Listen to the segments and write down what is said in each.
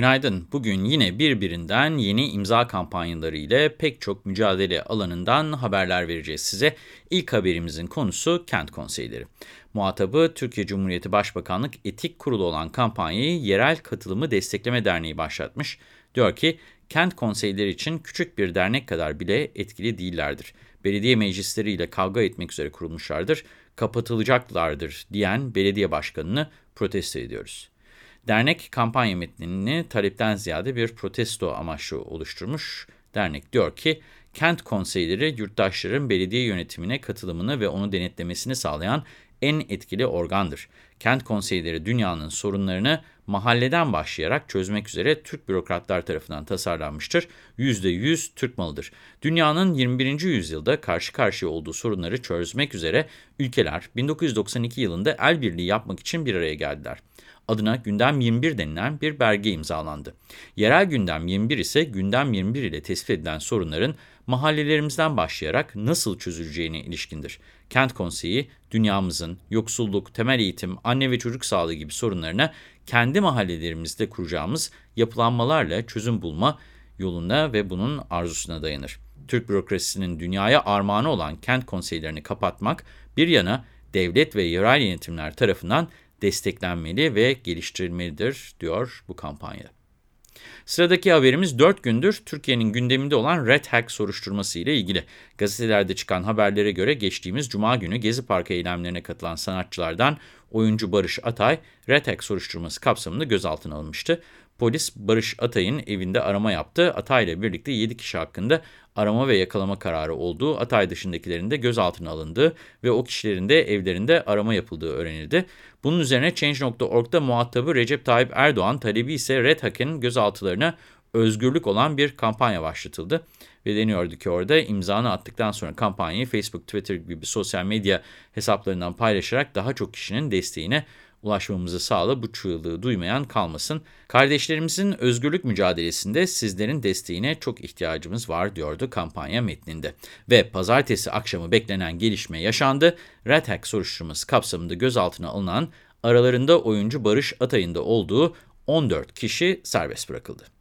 Günaydın. Bugün yine birbirinden yeni imza kampanyaları ile pek çok mücadele alanından haberler vereceğiz size. İlk haberimizin konusu kent konseyleri. Muhatabı Türkiye Cumhuriyeti Başbakanlık Etik Kurulu olan kampanyayı Yerel Katılımı Destekleme Derneği başlatmış. Diyor ki kent konseyleri için küçük bir dernek kadar bile etkili değillerdir. Belediye meclisleriyle kavga etmek üzere kurulmuşlardır, kapatılacaklardır diyen belediye başkanını protesto ediyoruz. Dernek kampanya metnini talepten ziyade bir protesto amaçlı oluşturmuş. Dernek diyor ki, kent konseyleri yurttaşların belediye yönetimine katılımını ve onu denetlemesini sağlayan en etkili organdır. Kent konseyleri dünyanın sorunlarını mahalleden başlayarak çözmek üzere Türk bürokratlar tarafından tasarlanmıştır. %100 Türk malıdır. Dünyanın 21. yüzyılda karşı karşıya olduğu sorunları çözmek üzere ülkeler 1992 yılında el birliği yapmak için bir araya geldiler adına Gündem 21 denilen bir belge imzalandı. Yerel Gündem 21 ise Gündem 21 ile tespit edilen sorunların mahallelerimizden başlayarak nasıl çözüleceğine ilişkindir. Kent Konseyi, dünyamızın yoksulluk, temel eğitim, anne ve çocuk sağlığı gibi sorunlarına kendi mahallelerimizde kuracağımız yapılanmalarla çözüm bulma yoluna ve bunun arzusuna dayanır. Türk bürokrasisinin dünyaya armağanı olan kent konseylerini kapatmak bir yana devlet ve yerel yönetimler tarafından desteklenmeli ve geliştirilmelidir diyor bu kampanya. Sıradaki haberimiz 4 gündür Türkiye'nin gündeminde olan Red Hack soruşturması ile ilgili. Gazetelerde çıkan haberlere göre geçtiğimiz Cuma günü Gezi Parkı eylemlerine katılan sanatçılardan oyuncu Barış Atay, Hack soruşturması kapsamında gözaltına alınmıştı. Polis Barış Atay'ın evinde arama yaptı. Atay ile birlikte 7 kişi hakkında arama ve yakalama kararı olduğu, Atay dışındakilerin de gözaltına alındığı ve o kişilerin de evlerinde arama yapıldığı öğrenildi. Bunun üzerine Change.org'da muhatabı Recep Tayyip Erdoğan, talebi ise Red Hack'in gözaltılarına özgürlük olan bir kampanya başlatıldı. Ve deniyordu ki orada imzanı attıktan sonra kampanyayı Facebook, Twitter gibi sosyal medya hesaplarından paylaşarak daha çok kişinin desteğine ulaşmamızı sağla bu çığlığı duymayan kalmasın. Kardeşlerimizin özgürlük mücadelesinde sizlerin desteğine çok ihtiyacımız var diyordu kampanya metninde. Ve pazartesi akşamı beklenen gelişme yaşandı. Red Hack soruşturması kapsamında gözaltına alınan aralarında oyuncu Barış Atay'ın da olduğu 14 kişi serbest bırakıldı.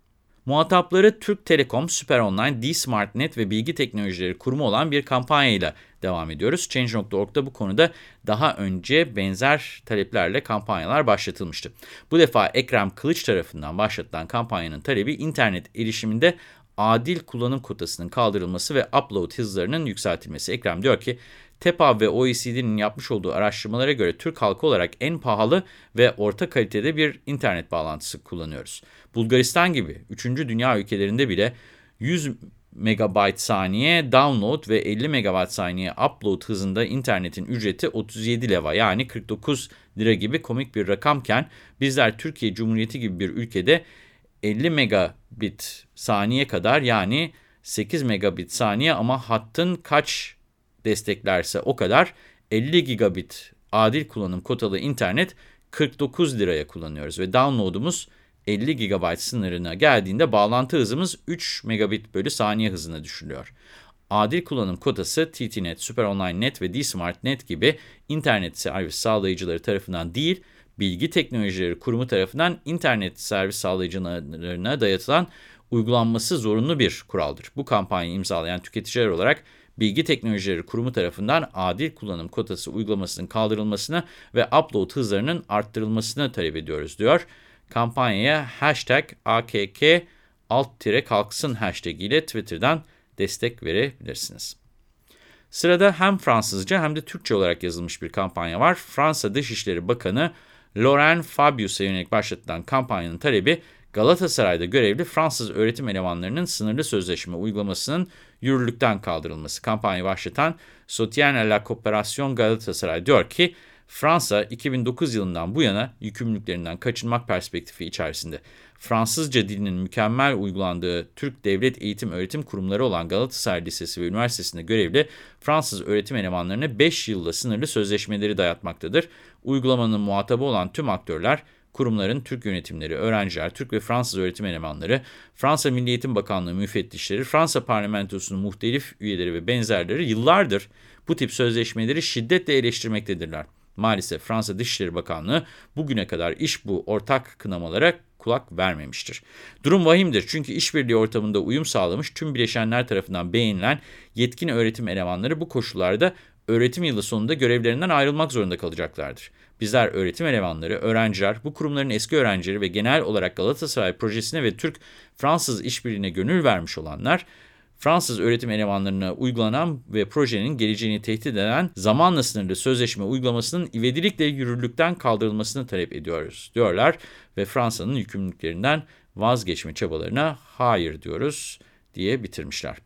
Muhatapları Türk Telekom, Süper Online, D-SmartNet ve Bilgi Teknolojileri Kurumu olan bir kampanyayla devam ediyoruz. Change.org'da bu konuda daha önce benzer taleplerle kampanyalar başlatılmıştı. Bu defa Ekrem Kılıç tarafından başlatılan kampanyanın talebi internet erişiminde adil kullanım kotasının kaldırılması ve upload hızlarının yükseltilmesi. Ekrem diyor ki, TEPA ve OECD'nin yapmış olduğu araştırmalara göre Türk halkı olarak en pahalı ve orta kalitede bir internet bağlantısı kullanıyoruz. Bulgaristan gibi 3. dünya ülkelerinde bile 100 megabayt saniye download ve 50 megabayt saniye upload hızında internetin ücreti 37 leva yani 49 lira gibi komik bir rakamken bizler Türkiye Cumhuriyeti gibi bir ülkede 50 megabit saniye kadar yani 8 megabit saniye ama hattın kaç desteklerse o kadar 50 gigabit adil kullanım kotalı internet 49 liraya kullanıyoruz ve download'umuz 50 GB sınırına geldiğinde bağlantı hızımız 3 megabit bölü saniye hızına düşürülüyor. Adil kullanım kotası TTNet, Super Online Net ve D-Smart Net gibi internet servis sağlayıcıları tarafından değil, Bilgi Teknolojileri Kurumu tarafından internet servis sağlayıcılarına dayatılan uygulanması zorunlu bir kuraldır. Bu kampanyayı imzalayan tüketiciler olarak Bilgi Teknolojileri Kurumu tarafından adil kullanım kotası uygulamasının kaldırılmasını ve upload hızlarının arttırılmasını talep ediyoruz diyor. Kampanyaya hashtag AKK alt tire kalksın hashtag ile Twitter'dan destek verebilirsiniz. Sırada hem Fransızca hem de Türkçe olarak yazılmış bir kampanya var. Fransa Dışişleri Bakanı Laurent Fabius'a yönelik başlatılan kampanyanın talebi Galatasaray'da görevli Fransız öğretim elemanlarının sınırlı sözleşme uygulamasının yürürlükten kaldırılması. Kampanyayı başlatan Soutien à la Coopération Galatasaray diyor ki Fransa 2009 yılından bu yana yükümlülüklerinden kaçınmak perspektifi içerisinde. Fransızca dilinin mükemmel uygulandığı Türk Devlet Eğitim Öğretim Kurumları olan Galatasaray Lisesi ve Üniversitesi'nde görevli Fransız öğretim elemanlarına 5 yılda sınırlı sözleşmeleri dayatmaktadır. Uygulamanın muhatabı olan tüm aktörler, kurumların Türk yönetimleri, öğrenciler, Türk ve Fransız öğretim elemanları, Fransa Milli Eğitim Bakanlığı müfettişleri, Fransa parlamentosunun muhtelif üyeleri ve benzerleri yıllardır bu tip sözleşmeleri şiddetle eleştirmektedirler. Maalesef Fransa Dışişleri Bakanlığı bugüne kadar iş bu ortak kınamalara kulak vermemiştir. Durum vahimdir çünkü işbirliği ortamında uyum sağlamış tüm bileşenler tarafından beğenilen yetkin öğretim elemanları bu koşullarda öğretim yılı sonunda görevlerinden ayrılmak zorunda kalacaklardır. Bizler öğretim elemanları, öğrenciler, bu kurumların eski öğrencileri ve genel olarak Galatasaray projesine ve Türk-Fransız işbirliğine gönül vermiş olanlar, Fransız öğretim elemanlarına uygulanan ve projenin geleceğini tehdit eden zamanla sınırlı sözleşme uygulamasının ivedilikle yürürlükten kaldırılmasını talep ediyoruz diyorlar ve Fransa'nın yükümlülüklerinden vazgeçme çabalarına hayır diyoruz diye bitirmişler.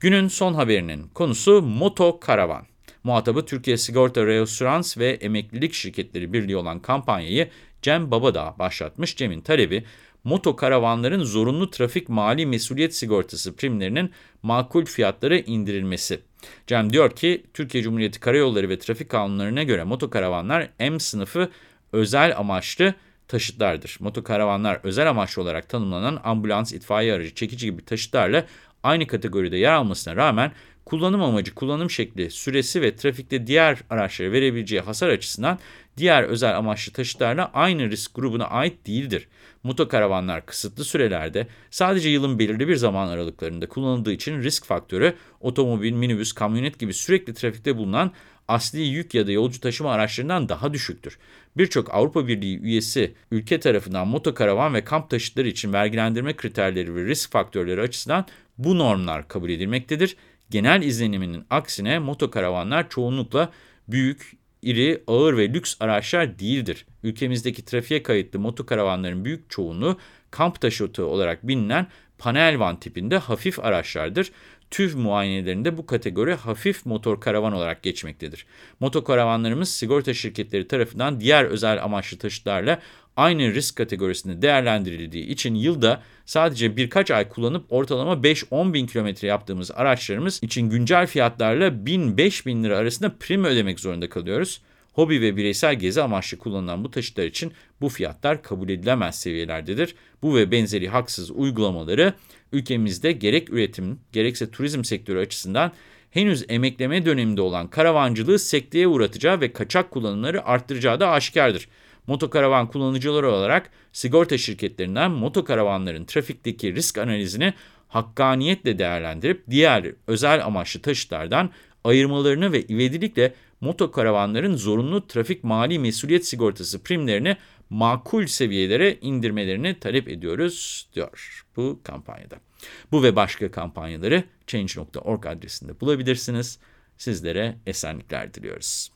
Günün son haberinin konusu Moto Karavan. Muhatabı Türkiye Sigorta Reasürans ve Emeklilik Şirketleri Birliği olan kampanyayı Cem Babadağ başlatmış. Cem'in talebi moto karavanların zorunlu trafik mali mesuliyet sigortası primlerinin makul fiyatlara indirilmesi. Cem diyor ki Türkiye Cumhuriyeti Karayolları ve Trafik Kanunlarına göre motokaravanlar M sınıfı özel amaçlı taşıtlardır. Motokaravanlar özel amaçlı olarak tanımlanan ambulans, itfaiye aracı, çekici gibi taşıtlarla aynı kategoride yer almasına rağmen kullanım amacı, kullanım şekli, süresi ve trafikte diğer araçlara verebileceği hasar açısından diğer özel amaçlı taşıtlarla aynı risk grubuna ait değildir. Motokaravanlar kısıtlı sürelerde sadece yılın belirli bir zaman aralıklarında kullanıldığı için risk faktörü otomobil, minibüs, kamyonet gibi sürekli trafikte bulunan asli yük ya da yolcu taşıma araçlarından daha düşüktür. Birçok Avrupa Birliği üyesi ülke tarafından motokaravan ve kamp taşıtları için vergilendirme kriterleri ve risk faktörleri açısından bu normlar kabul edilmektedir. Genel izleniminin aksine motokaravanlar çoğunlukla büyük, iri, ağır ve lüks araçlar değildir. Ülkemizdeki trafiğe kayıtlı motokaravanların büyük çoğunluğu kamp taşıtı olarak bilinen panel van tipinde hafif araçlardır. TÜV muayenelerinde bu kategori hafif motor karavan olarak geçmektedir. Motokaravanlarımız sigorta şirketleri tarafından diğer özel amaçlı taşıtlarla aynı risk kategorisinde değerlendirildiği için yılda sadece birkaç ay kullanıp ortalama 5-10 bin kilometre yaptığımız araçlarımız için güncel fiyatlarla 1000-5000 lira arasında prim ödemek zorunda kalıyoruz. Hobi ve bireysel gezi amaçlı kullanılan bu taşıtlar için bu fiyatlar kabul edilemez seviyelerdedir. Bu ve benzeri haksız uygulamaları ülkemizde gerek üretim gerekse turizm sektörü açısından henüz emekleme döneminde olan karavancılığı sekteye uğratacağı ve kaçak kullanımları arttıracağı da aşikardır. Motokaravan kullanıcıları olarak sigorta şirketlerinden motokaravanların trafikteki risk analizini hakkaniyetle değerlendirip diğer özel amaçlı taşıtlardan ayırmalarını ve ivedilikle motokaravanların zorunlu trafik mali mesuliyet sigortası primlerini makul seviyelere indirmelerini talep ediyoruz diyor bu kampanyada. Bu ve başka kampanyaları Change.org adresinde bulabilirsiniz. Sizlere esenlikler diliyoruz.